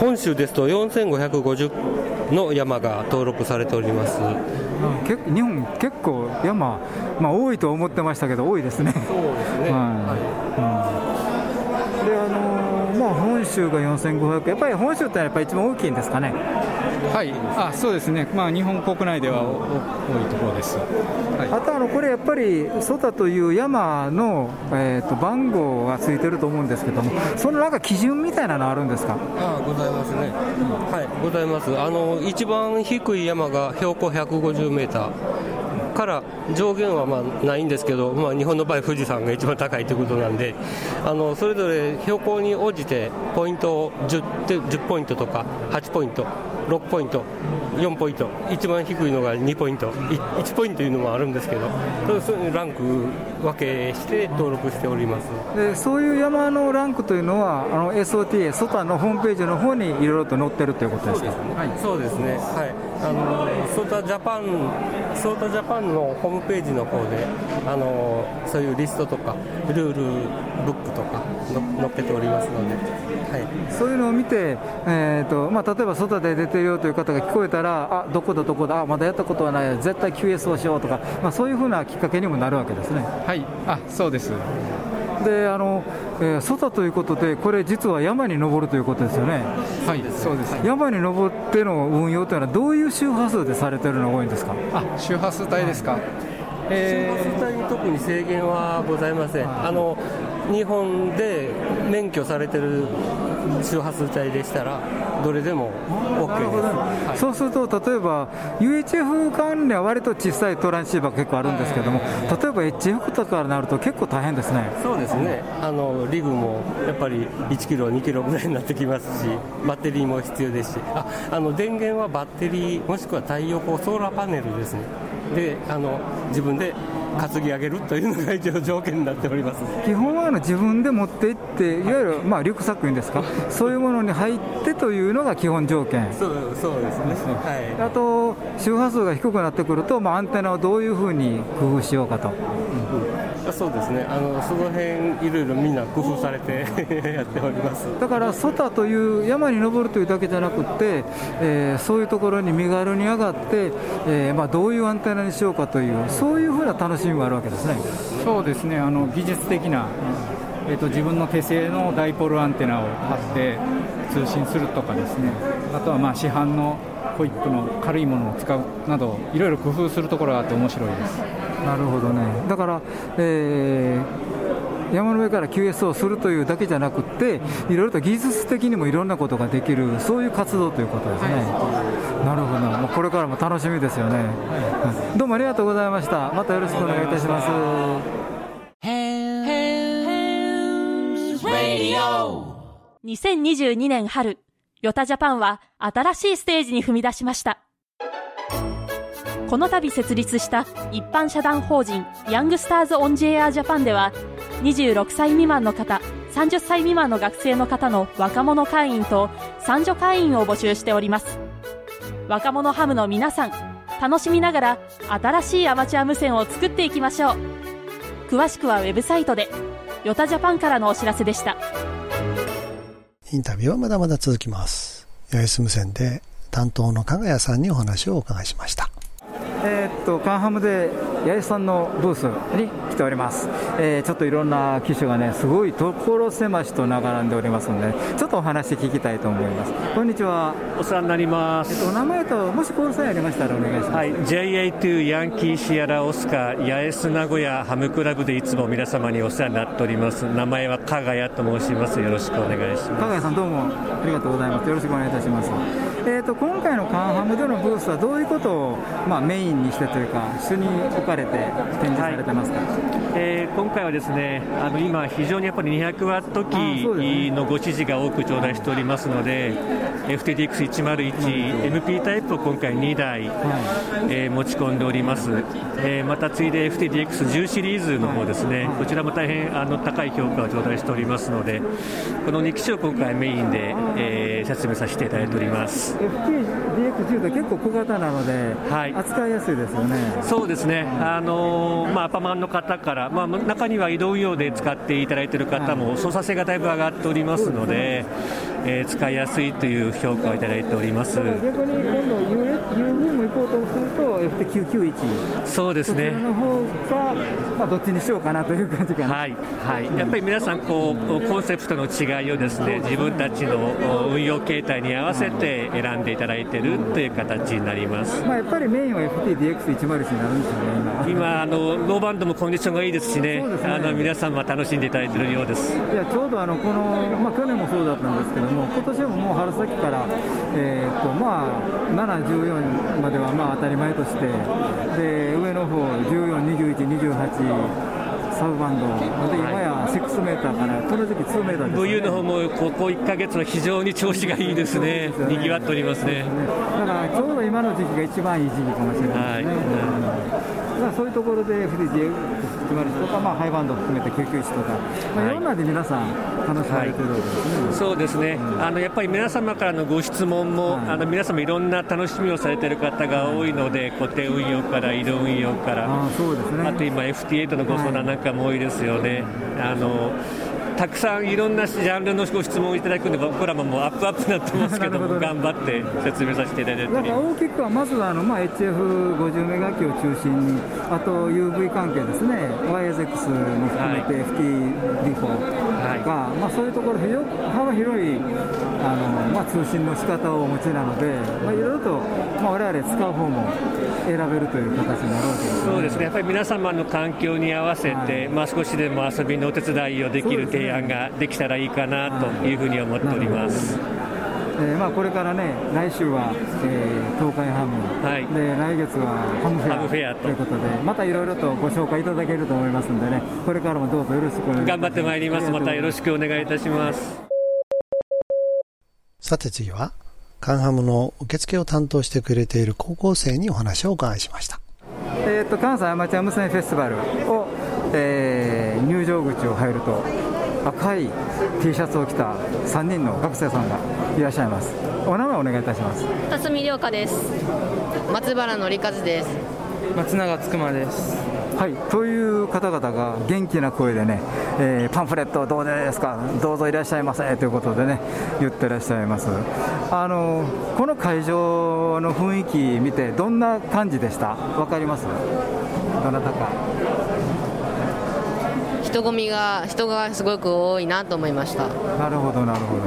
本州ですと4550の山が登録されております。うん結日本、結構山、まあ、多いと思ってましたけど、多いですね。そうですね、はいうんであのまあ、本州が4500、やっぱり本州ってやっぱり一番大きいんですかね。はい、あそうですね、まあ、日本国内では多いところです。あとあのこれやっぱりソタという山の、えー、と番号がついてると思うんですけども、そのなんか基準みたいなのあるんですか？あございますね、はい、ございます、あの一番低い山が標高150メーター。から上限はまあないんですけど、まあ、日本の場合、富士山が一番高いということなんで、あのそれぞれ標高に応じて、ポイントを 10, て10ポイントとか、8ポイント、6ポイント、4ポイント、一番低いのが2ポイント、い1ポイントというのもあるんですけど、そういうランク分けして登録しております。でそういう山のランクというのは、あの SOTA、ソタのホームページの方にいろいろと載ってるということですか？そうですね、はい、あのソータジャパン、ソータジャパンのホームページの方で、あのそういうリストとか、ルールブックとかの載っけておりますので、はい、そういうのを見て、えーとまあ、例えば外で出てるよという方が聞こえたら、あどこだ、どこだ、あまだやったことはない、絶対 QS をしようとか、まあ、そういうふうなきっかけにもなるわけですね。はい、あそうです。であの、えー、ソタということで、これ、実は山に登るということですよね。はい、そうです。山に登っての運用というのは、どういう周波数でされてるのが多いんですか？あ周波数帯ですか。周波数帯に特に制限はございません。あの日本で免許されてる周波数帯でしたら、どれでも OK です。はい。そうすると、例えば UHF 関連は割と小さいトランシーバー結構あるんですけども、例えば HF とかになると結構大変ですね。そうですね、あのリグもやっぱり1キロ、2キロぐらいになってきますし、バッテリーも必要ですし、ああの電源はバッテリー、もしくは太陽光ソーラーパネルですね、であの自分で担ぎ上げるというのが一応条件になっております。基本はあの自分で持って行って、いわゆる、まあ、リュックサックいうんですか、そういうものに入ってというのが基本条件。そうそうですね、はい、あと、周波数が低くなってくると、まあ、アンテナをどういうふうに工夫しようかと。そうですね、あのその辺いろいろみんな工夫されて やっております。だから、ソタという山に登るというだけじゃなくて、えーそういうところに身軽に上がって、えーまあ、どういうアンテナにしようかという、そういうふうな楽しみもあるわけですね。そうですね、あの技術的な、えー、と自分の手製のダイポールアンテナを貼って通信するとかですね、あとはまあ市販のホイップの軽いものを使うなど、いろいろ工夫するところがあって面白いです。なるほどね。だから、えー山の上から QS をするというだけじゃなくて、いろいろと技術的にもいろんなことができる、そういう活動ということですね。なるほど、もうこれからも楽しみですよね、はいどうもありがとうございました。またよろしくお願いいたします。2022年春、ヨタジャパンは新しいステージに踏み出しました。この度設立した一般社団法人ヤングスターズ・オン・ジェア・ジャパンでは26歳未満の方、30歳未満の学生の方の若者会員と三女会員を募集しております。若者ハムの皆さん、楽しみながら新しいアマチュア無線を作っていきましょう。詳しくはウェブサイトで、ヨタジャパンからのお知らせでした。インタビューはまだまだ続きます。八重洲無線で担当の加賀谷さんにお話をお伺いしました。えーっとカンハムで八重さんのブースに来ております、えーちょっといろんな機種がねすごい所狭しと並んでおりますのでちょっとお話聞きたいと思います。こんにちは。お世話になります、えっと、お名前ともしコールさえありましたらお願いします、はい、JA2 ヤンキーシアラオスカ八重洲名古屋ハムクラブでいつも皆様にお世話になっております。名前は加賀谷と申します。よろしくお願いします。加賀谷さんどうもありがとうございます。よろしくお願いいたしますえー、と今回のカンハムでのブースはどういうことを、まあ、メインにしてというか主に置かれて展示されてますか、えー今回はですねあの今、非常にやっぱり200ワット機のご指示が多く頂戴しておりますので、FTDX101、MP タイプを今回2台、えー持ち込んでおります、えーまた次いで FTDX10 シリーズの方ですね、こちらも大変あの高い評価を頂戴しておりますので、この2機種を今回メインで、えー説明させていただいております。FTDX10 って結構小型なので、扱いやすいですよね。そうですね、あのーまあ、アパマンの方から、まあ、中には移動運用で使っていただいている方も、操作性がだいぶ上がっておりますので、えー使いやすいという評価をいただいております。逆に今度 UV も行こうとすると FT991 そうですねの方が、まあ、どっちにしようかなという感じかな、はいはい、やっぱり皆さんこう、コンセプトの違いをですね自分たちのお運用形態に合わせて選んでいただいているという形になります。まあ、やっぱりメインは FTDX101 になるんですよね今今あの、ノーバンドもコンディションがいいですしね、あの皆さんも楽しんでいただいているようです。いやちょうどあのこの、まあ、去年もそうだったんですけども、今年ももう春先から、えーっとまあ、7、14まではまあ当たり前として、で上の方14、21、28、サブバンド、で今や6メーターから、この時期2メーターです、VU の方もここ1ヶ月は非常に調子がいいですね、にぎわっておりますね。だからちょうど今の時期が一番いい時期かもしれないですね。だからそういうところで FDJ101 とか、まあ、ハイバンド含めて991とか、まあ、い。ろんなで皆さん楽しまれてるわけですね。そうですね、あのやっぱり皆様からのご質問も、あの皆様いろんな楽しみをされている方が多いので、固定運用から移動運用から、あと今、FT8 のご相談なんかも多いですよね。あのたくさんいろんなジャンルのご質問をいただくので、僕らももうアップアップになってますけども、頑張って説明させていただいて。大きくはまずはあの、まあ、HF50 メガ機を中心に、あと UV 関係ですね、YSX も含めて FTD4 とか、まあ、そういうところ、幅広いあの、まあ、通信の仕方をお持ちなので、まあ、いろいろと、まあ、我々使う方も選べるという形になるわけですね。そうですね、やっぱり皆様の環境に合わせて、まあ、少しでも遊びのお手伝いをできる提案ができたらいいかなというふうに思っております。えーまあ、これからね、来週は、えー東海ハム、で来月はハムフェアということで、またいろいろとご紹介いただけると思いますのでね、これからもどうぞよろしくお願いします。頑張ってまいります。またよろしくお願いいたします。さて次は、カンハムの受付を担当してくれている高校生にお話をお伺いしました。えー、と関西アマチュア無線フェスティバルを、えー入場口を入ると赤い T シャツを着た3人の学生さんがいらっしゃいます。お名前お願いいたします。辰巳涼香です。松原のりかずです。松永つくまです。はい、という方々が元気な声でね、えーパンフレットどうですか、どうぞいらっしゃいませ。ということでね、言ってらっしゃいます。あのこの会場の雰囲気見て、どんな感じでした？わかります？どなたか。人混みが人がすごく多いなと思いましたなるほど、なるほど。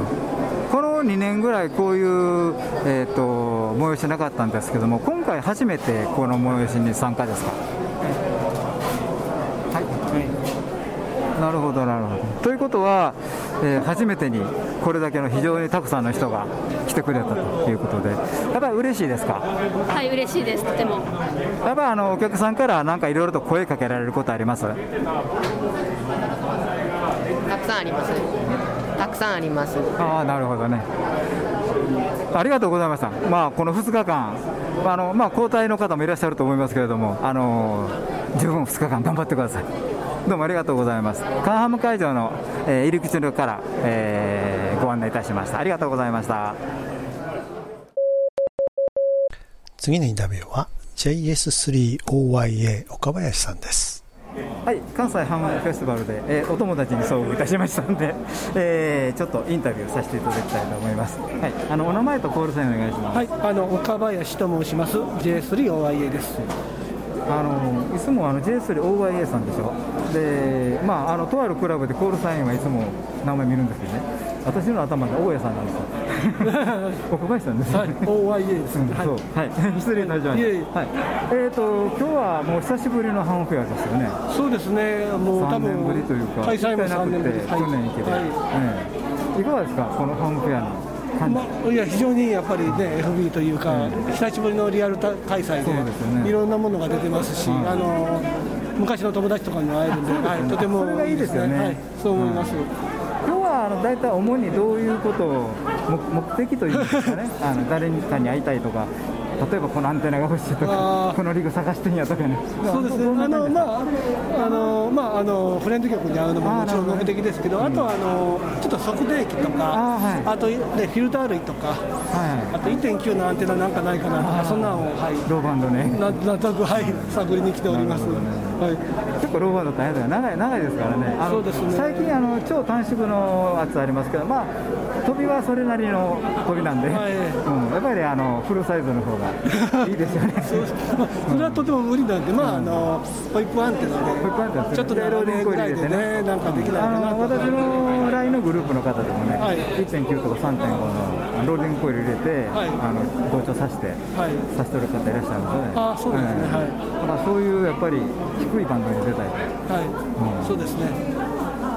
この2年ぐらいこういう、えー、と催しなかったんですけども、今回初めてこの催しに参加ですか？はい、なるほど、なるほど。ということは、えー初めてにこれだけの非常にたくさんの人が来てくれたということで、やっぱり嬉しいですか？はい、嬉しいです、とても。やっぱあのお客さんからなんかいろいろと声かけられることあります？んありますたくさんありますああなるほどねありがとうございました、まあ、この2日間、あのまあ、交代の方もいらっしゃると思いますけれども、あの十分2日間頑張ってください。どうもありがとうございます。カンハム会場の、えー入り口のから、えーご案内いたしました。ありがとうございました。次のインタビューは JS3OYA 岡林さんです。はい、関西ハンマーフェスティバルで、えーお友達に遭遇いたしましたので、えーちょっとインタビューさせていただきたいと思います。はい、あのお名前とコールサインお願いします。はい、あの岡林と申します。J3OIA です。あのいつもあの J3OYA さんでしょ、でまあ、あのとあるクラブでコールサインはいつも名前見るんですけどね、私の頭で大家さんなんですよ、岡林さんです、はい、OYA です、うんそう。はい、失礼いたしました、はい。えー、と今日はもう久しぶりのハムフェアですよね、そうですね、もう多3分年ぶりというか、開催も一回なく3年ぶ去年行けば、はい。ええ。いかがですか、このハムフェアの。まあ、いや非常にやっぱりね FB というか、久しぶりのリアル開催でいろんなものが出てますし、あの昔の友達とかにも会えるんで、はい、とてもそれがいいですよね。はい、そう思います。今日はあの大体主にどういうことを目目的というんですかね。あの誰かに会いたいとか例えばこのアンテナが欲しいとかこのリグ探してんやとかね。そうですね、あのまああのまああのフレンド局に会うのももちろん目的ですけど、あとはあのちょっと測定器とか、あとねフィルター類とか、あと1.9のアンテナなんかないかなとか、そんなのをはい。ローバンドね。ななんとなくはい探りに来ております。はい。結構ローバード大変だよ。長い長いですからね。そうですね。最近あの超短縮のやつありますけどまあ飛びはそれなりの飛びなんで、うん、やっぱりあのフルサイズの方が いいですよね。まあそれはとても無理なんで、まああのホイップアンテナで、ちょっと長めぐらいでね、なんかできないかなあの私の LINE のグループの方でもね、1.9とか3.5のローリングコイル入れて、あの同調させて、させてる方いらっしゃるので、あそうですね。ええだからそういうやっぱり低いバンドに出たいと。はい、うん。そうですね。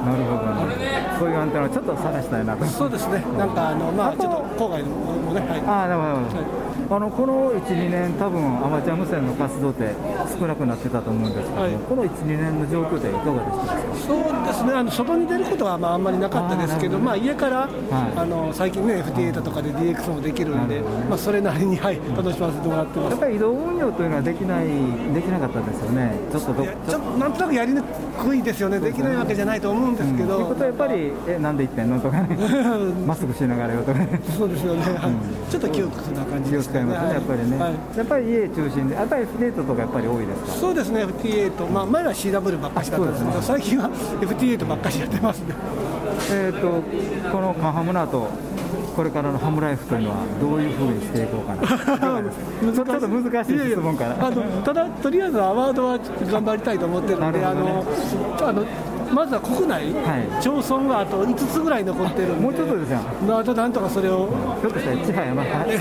なるほどね。そういうアンテナをちょっと探したいなと。そうですね。なんかあのまあちょっと郊外のもね、はい。ああ、なるほど。あのこの1、2年、多分アマチュア無線の活動って少なくなってたと思うんですけど、この1、2年の状況っていかがでしたそうですね。あの外に出ることはまああんまりなかったですけど、まあ家から、あの最近ね FT8 とかで DX もできるんで、まあそれなりにはい楽しませてもらってます。やっぱり移動運用というのはできない、できなかったですよね。ちょっとどちょっとなんとなくやりにくいですよね。できないわけじゃないと思うんですけど。ということはやっぱり、え、なんで行ってんの？とかね、まっすぐしながらよとかね。そうですよね。はいちょっと窮屈な感じです使いますね、やっぱりね。はい。やっぱり家中心で、やっぱり F8 とかやっぱり多いですか？そうですね、FT8、まあ、前は CW ばっかしだったんですけど、最近は FT8 ばっかしやってますね。えー、とこのカンハムの後これからのハムライフというのはどういうふうにしていこうかな。ちょっと難しい質問かなあのただ、とりあえずアワードは頑張りたいと思ってるので、あのあのまずは国内、町村があと5つぐらい残ってるんで、もうちょっとですよ、あとなんとかそれを、ひょっとしたら千早山で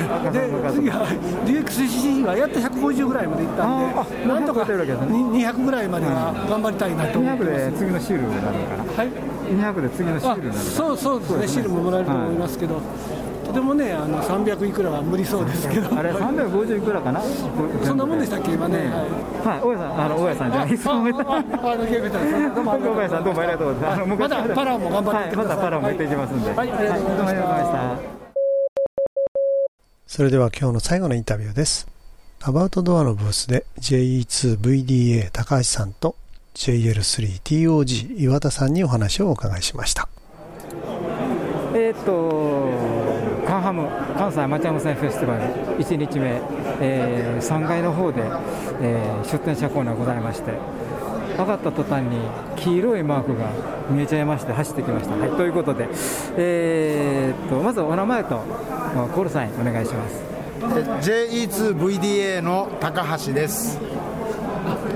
次は DXCC はやっと150ぐらいまでいったんで、なんとか200ぐらいまでは頑張りたいなと思ってます。200で次のシールになるのかな、はい、200で次のシールになるそうそうですね、シールももらえると思いますけど、とてもね、あの300いくらは無理そうですけど、あれ、350いくらかな、そんなもんでしたっけ、今ね。はい、大家さん、あの大家さんじゃないです。あ、あ、あ、のゲームどうも、大家さん、どうもありがとうございます。まだパラも頑張ってまたパラも行っていきますんで。はい、ありがとうございました。それでは今日の最後のインタビューです。アバウトドアのブースで JE2VDA 高橋さんと JL3TOG 岩田さんにお話をお伺いしました。えーっと、ハム、関西アマチュア無線フェスティバル1日目、えー3階の方で、えー出店者コーナーございまして、上がった途端に黄色いマークが見えちゃいまして走ってきました。はい、ということで、えーっとまずお名前とコールサインお願いします。JE2VDA の高橋です。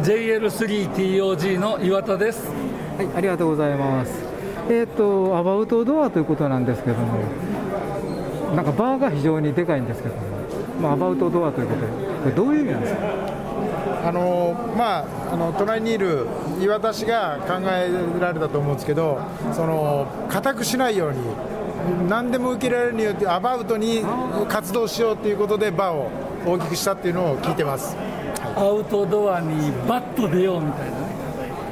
JL3TOG の岩田です。はい、ありがとうございます。えーっとアバウトドアということなんですけども、なんかバーが非常にでかいんですけども、まあアバウトドアということで、これどういう意味なんですか？あのまあ、あの隣にいる岩田氏が考えられたと思うんですけど、その固くしないように、何でも受けられるように、アバウトに活動しようということで、バーを大きくしたっていうのを聞いてます。アウトドアにバッと出ようみたいなね。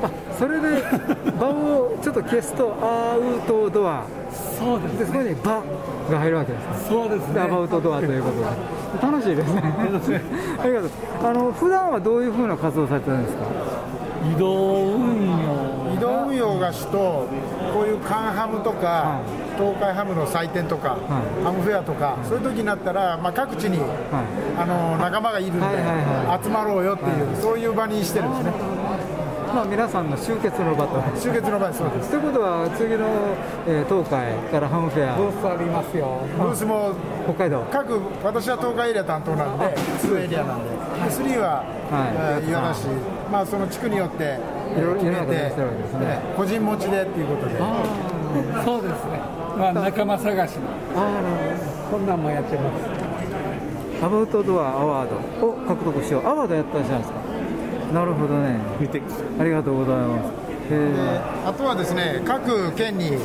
あそれで場をちょっと消すとアウトドアそうです、ね、そこに場が入るわけですそうですね。アバウトドアということで。楽しいですね。ありがとうあの普段はどういうふうな活動されてるんですか？移動運用移動運用が主とこういうカンハムとか、東海ハムの祭典とか、ハムフェアとか、そういう時になったら、まあ、各地に、あの仲間がいるんで、集まろうよっていう、そういう場にしてるんですね。まあ、皆さんの集結の場と。集結の場そうです。ということは、次の、えー、東海からハムフェア。ブースありますよ。ブースも北海道。各、私は東海エリア担当なんで、2エリアなんで。で3は、はい、岩田市、まあ、その地区によっていろいろ決めて、ね、個人持ちでっていうことで。そうですね。まあ、仲間探しの。ああ、こんなんもやってます。アバウトドアアワードを獲得しよう。アワードやったじゃないですか。なるほどね。ありがとうございます。あとはですね各県に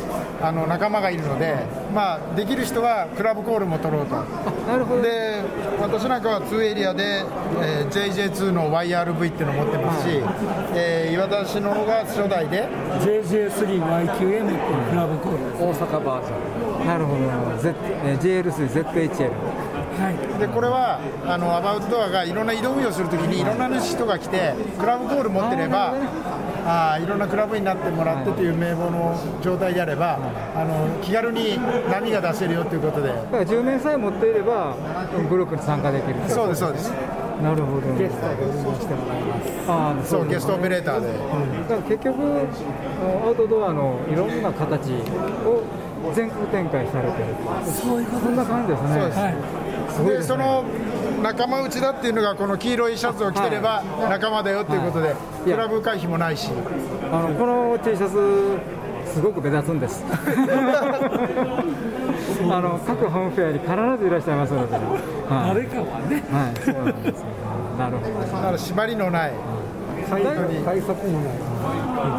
あの仲間がいるので、まあ、できる人はクラブコールも取ろうと。なるほど。で私なんかは2エリアで、えー、JJ2 の YRV っていうのを持ってますし、えー、岩田市の方が初代で JJ3YQM っていうクラブコール大阪バージョン。なるほど、Z えー、JL3ZHL はい、でこれはあのアバウトドアがいろんな移動運用するときにい。ろんな人が来てクラブコール持ってればあいろんなクラブになってもらってという名簿の状態であれば、あの気軽に波が出せるよということで。だから10名さえ持っていればグループに参加できるそうですそうです。なるほど。ゲストで運用してもらいます。あそうゲストオペレーターで、うん、だから結局アウトドアのいろんな形を全国展開されてる。そういうことそんな感じですね。そうです、はいでその仲間内だっていうのがこの黄色いシャツを着てれば仲間だよということで、はい、クラブ会費もないし。あのこの T シャツすごく目立つんです。あの各ホームフェアに必ずいらっしゃいますので、はい、誰かはね。はいそうなんですなるほど。だから縛りのない。対策もない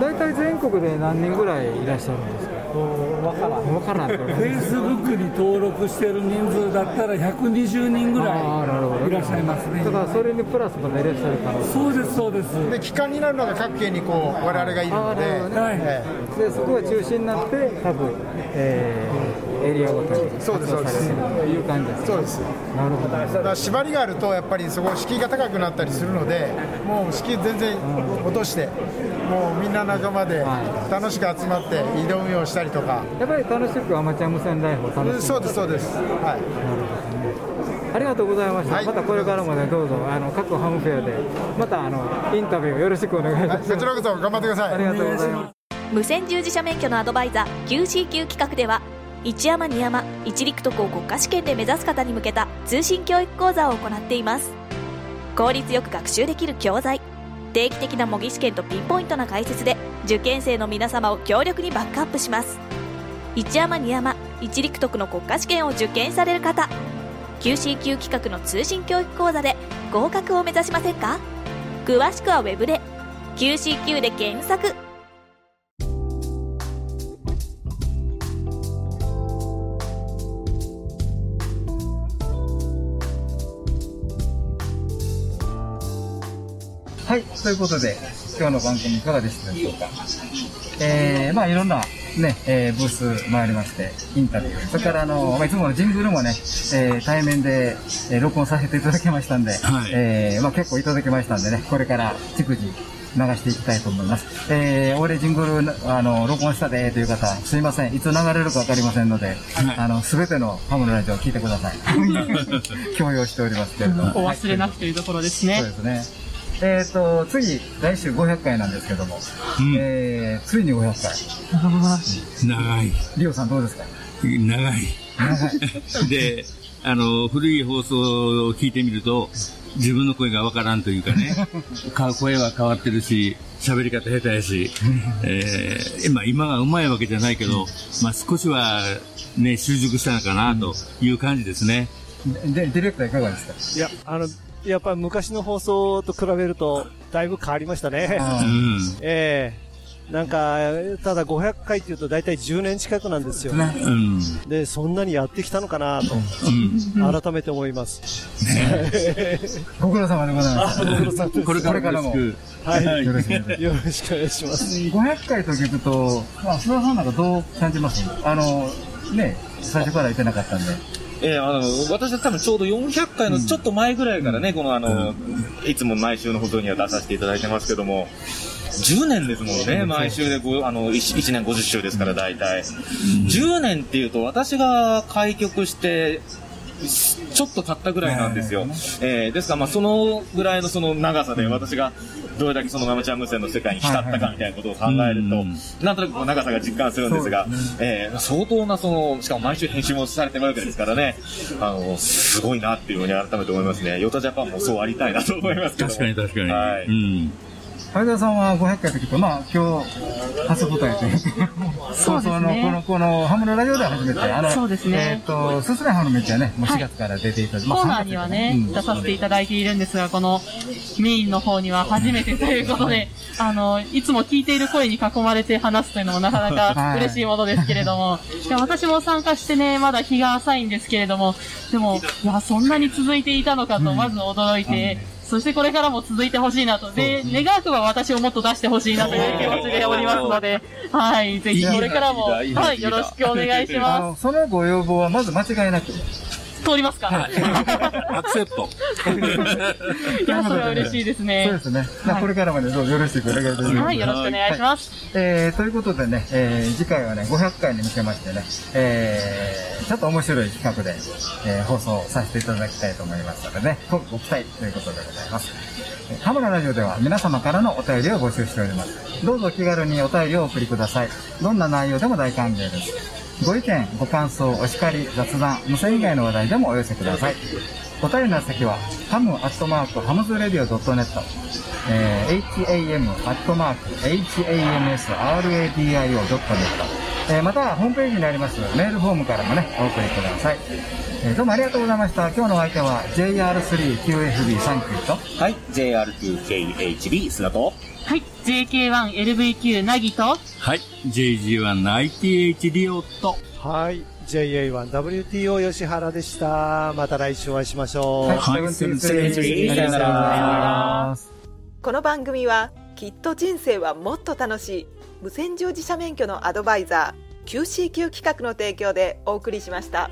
大体全国で何人ぐらいいらっしゃるんですか？わからん。わからん。フェイスブックに登録してる人数だったら120人ぐらいいらっしゃいますね。だからそれにプラスまでいらっしゃるから。そうですそうです。で機関になるのが各県にこう我々がいるので、はい。でそこが中心になって各、えー、エリアごとにそうですそうですという感じです。そうです。なるほど。だから縛りがあるとやっぱりそこ敷居が高くなったりするので、もう敷居全然落として。もうみんな仲間で楽しく集まって移動運用したりとか、やっぱり楽しくアマチュア無線ライフを楽しそうですそうです。はい。ありがとうございました、はい、またこれからもねどうぞあの各ハムフェアでまたあのインタビューよろしくお願いします、はい、こちらこそ頑張ってください。ありがとうございます。無線従事者免許のアドバイザー QCQ 企画では一山二山一陸徳を国家試験で目指す方に向けた通信教育講座を行っています。効率よく学習できる教材定期的な模擬試験とピンポイントな解説で受験生の皆様を強力にバックアップします。一山二山一陸徳の国家試験を受験される方 QCQ 企画の通信教育講座で合格を目指しませんか？詳しくはウェブで QCQ で検索。はい、ということで、今日の番組いかがでしたでしょうか？えー、まあいろんなね、えー、ブース回りまして、インタビュー。それからあの、まあ、いつものジングルもね、えー、対面で、えー、録音させていただきましたんで、はい、えー、まあ結構いただきましたんでね、これから逐次流していきたいと思います。えー、俺ジングル、あの、録音したでという方、すいません。いつ流れるかわかりませんので、はい、あの、すべてのハムのラジオを聞いてください。強要しておりますけれども。お忘れなくというところですね。そうですね。えっ、ー、と、次、来週500回なんですけども、うん、えー、ついに500回。長い。リオさんどうですか？長い。長い。で、あの、古い放送を聞いてみると、自分の声がわからんというかね、声は変わってるし、喋り方下手やし、えー、まあ今がうまいわけじゃないけど、まあ少しはね、習熟したのかなという感じですね。で、ディレクターいかがですか？いや、あの、やっぱり昔の放送と比べると、だいぶ変わりましたね。うん、ええー、なんか、ただ500回っていうと大体10年近くなんですよ。ね、うん、で、そんなにやってきたのかなと、うん、改めて思います。ね、ご苦労様でございます。ご苦労様です。これからも。はい。よろしくお願いします。500回と聞くと、まあ、須田さんなんかどう感じます？あの、ね、最初から言ってなかったんで。えー、あの、私は多分ちょうど400回のちょっと前ぐらいからね、うん、このあの、うん、いつも毎週の放送には出させていただいてますけども、10年ですもんね、毎週であの 1, 1年50週ですから、大体。10年っていうと、私が開局して、ちょっと買ったぐらいなんですよ。えー、ですから、まあ、そのぐらいのその長さで私が、どれだけそのアマチュア無線の世界に浸ったかみたいなことを考えると、なんとなくこう長さが実感するんですが、えー、相当なその、しかも毎週編集もされてるわけですからね、あの、すごいなっていうふうに改めて思いますね。ヨタジャパンもそうありたいなと思いますけど。確かに確かに。はい。うん。相田さんは500回と聞くと、まあ、今日、初舞台というそうですね。の、この、この、ハムのラジオでは初めて、あの、そうですねえっ、と、すすれはの道はね、もう4月から出ていただいて、コーナーにはね、出させていただいているんですが、このメインの方には初めてということで、あの、いつも聞いている声に囲まれて話すというのもなかなか嬉しいものですけれども、いや私も参加してね、まだ日が浅いんですけれども、でも、いや、そんなに続いていたのかと、まず驚いて、そしてこれからも続いてほしいなと。で、願わくば私をもっと出してほししいなという気持ちでおりますので、はい、ぜひこれからも、はい、よろしくお願いしあまのそのご要望はまず間違いなく。す。通りますか アクセプト。いや、それは嬉しいですね。そうですね。まあこれからもね、どうぞよろしくお願いいたします。はいよろしくお願いします。えー、ということでね、えー、次回はね、500回に向けましてね、えー、ちょっと面白い企画で、えー、放送させていただきたいと思いますのでね、ごご期待ということでございます。えーハムララジオでは皆様からのお便りを募集しております。どうぞ気軽にお便りをお送りください。どんな内容でも大歓迎です。ご意見、ご感想、お叱り、雑談、無線以外の話題でもお寄せください。お便りの先は、ハムアットマーク、ハムズレディオ .net、えー、ham アットマーク、hamsradio.net、えー、また、ホームページにありますメールフォームからもね、お送りください。えーどうもありがとうございました。今日のお相手は JR3QFB サンキューと、はい、JR2KHB 砂と、はい、JK1LVQ なぎと、はい。JG1ITH リオと、はい。JA1WTO 吉原でした。また来週お会いしましょう。はいさよならこの番組はきっと人生はもっと楽しい無線乗自社免許のアドバイザー QCQ 企画の提供でお送りしました。